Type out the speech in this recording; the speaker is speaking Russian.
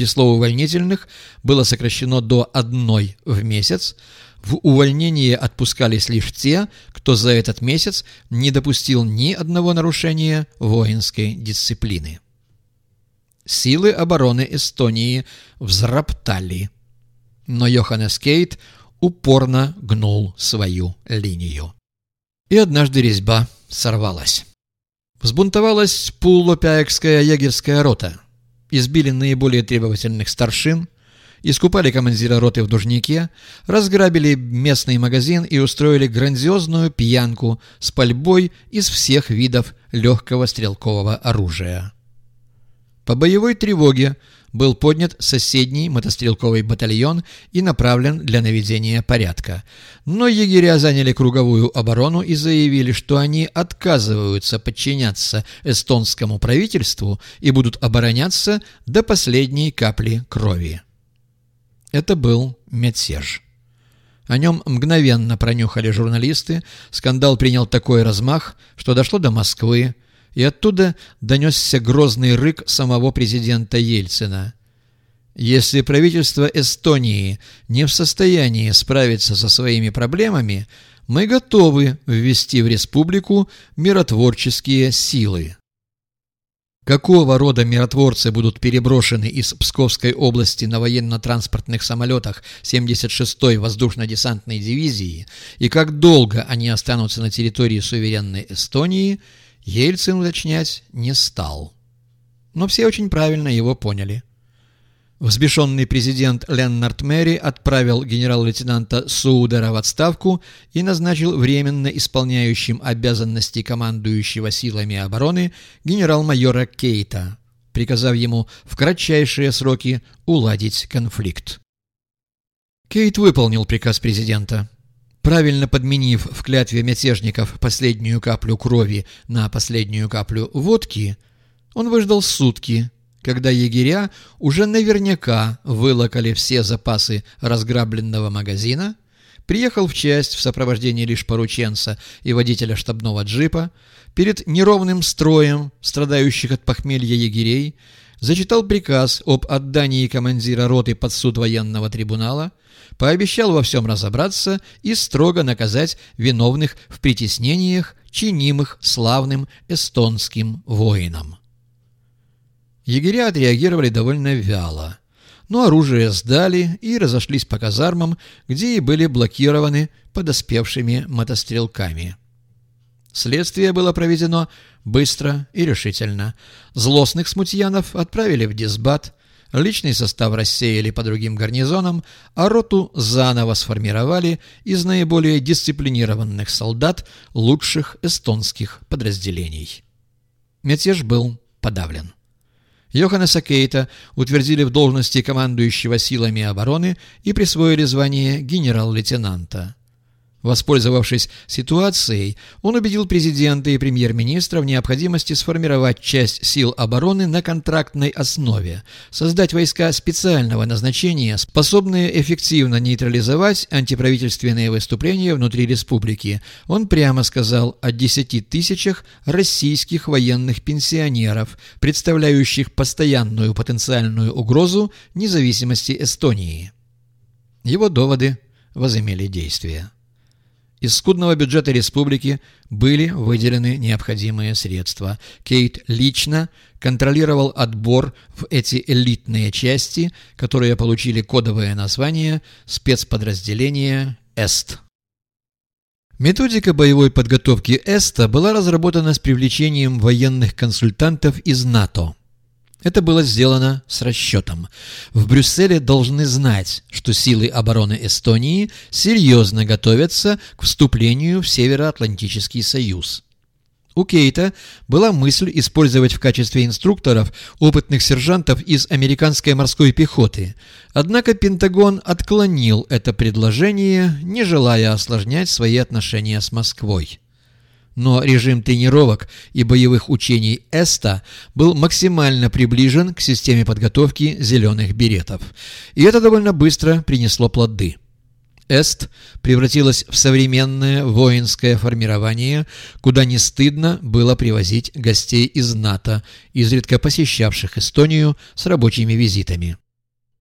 Число увольнительных было сокращено до одной в месяц. В увольнение отпускались лишь те, кто за этот месяц не допустил ни одного нарушения воинской дисциплины. Силы обороны Эстонии взроптали, но Йоханнес Кейт упорно гнул свою линию. И однажды резьба сорвалась. Взбунтовалась Пуллопяекская егерская рота. Избили наиболее требовательных старшин, искупали командира роты в Дужнике, разграбили местный магазин и устроили грандиозную пьянку с пальбой из всех видов легкого стрелкового оружия. По боевой тревоге был поднят соседний мотострелковый батальон и направлен для наведения порядка. Но егеря заняли круговую оборону и заявили, что они отказываются подчиняться эстонскому правительству и будут обороняться до последней капли крови. Это был Метсеж. О нем мгновенно пронюхали журналисты, скандал принял такой размах, что дошло до Москвы, и оттуда донесся грозный рык самого президента Ельцина. Если правительство Эстонии не в состоянии справиться со своими проблемами, мы готовы ввести в республику миротворческие силы. Какого рода миротворцы будут переброшены из Псковской области на военно-транспортных самолетах 76-й воздушно-десантной дивизии и как долго они останутся на территории суверенной Эстонии – Ельцин уточнять не стал. Но все очень правильно его поняли. Взбешенный президент Леннард Мэри отправил генерал-лейтенанта Судера в отставку и назначил временно исполняющим обязанности командующего силами обороны генерал-майора Кейта, приказав ему в кратчайшие сроки уладить конфликт. Кейт выполнил приказ президента. Правильно подменив в клятве мятежников последнюю каплю крови на последнюю каплю водки, он выждал сутки, когда егеря уже наверняка вылокали все запасы разграбленного магазина, приехал в часть в сопровождении лишь порученца и водителя штабного джипа, перед неровным строем страдающих от похмелья егерей, зачитал приказ об отдании командира роты под суд военного трибунала, пообещал во всем разобраться и строго наказать виновных в притеснениях, чинимых славным эстонским воинам. Егеря отреагировали довольно вяло, но оружие сдали и разошлись по казармам, где и были блокированы подоспевшими мотострелками. Следствие было проведено быстро и решительно. Злостных смутьянов отправили в дисбат, личный состав рассеяли по другим гарнизонам, а роту заново сформировали из наиболее дисциплинированных солдат лучших эстонских подразделений. Мятеж был подавлен. Йоханнеса Кейта утвердили в должности командующего силами обороны и присвоили звание генерал-лейтенанта. Воспользовавшись ситуацией, он убедил президента и премьер-министра в необходимости сформировать часть сил обороны на контрактной основе, создать войска специального назначения, способные эффективно нейтрализовать антиправительственные выступления внутри республики. Он прямо сказал о 10 тысячах российских военных пенсионеров, представляющих постоянную потенциальную угрозу независимости Эстонии. Его доводы возымели действие. Из скудного бюджета республики были выделены необходимые средства. Кейт лично контролировал отбор в эти элитные части, которые получили кодовое название спецподразделения «ЭСТ». Методика боевой подготовки ЭСТа была разработана с привлечением военных консультантов из НАТО – это было сделано с расчетом. В Брюсселе должны знать, что силы обороны Эстонии серьезно готовятся к вступлению в Североатлантический союз. У Кейта была мысль использовать в качестве инструкторов опытных сержантов из американской морской пехоты. Однако Пентагон отклонил это предложение, не желая осложнять свои отношения с Москвой но режим тренировок и боевых учений ЭСТА был максимально приближен к системе подготовки зеленых беретов. И это довольно быстро принесло плоды. ЭСТ превратилась в современное воинское формирование, куда не стыдно было привозить гостей из НАТО, изредка посещавших Эстонию с рабочими визитами.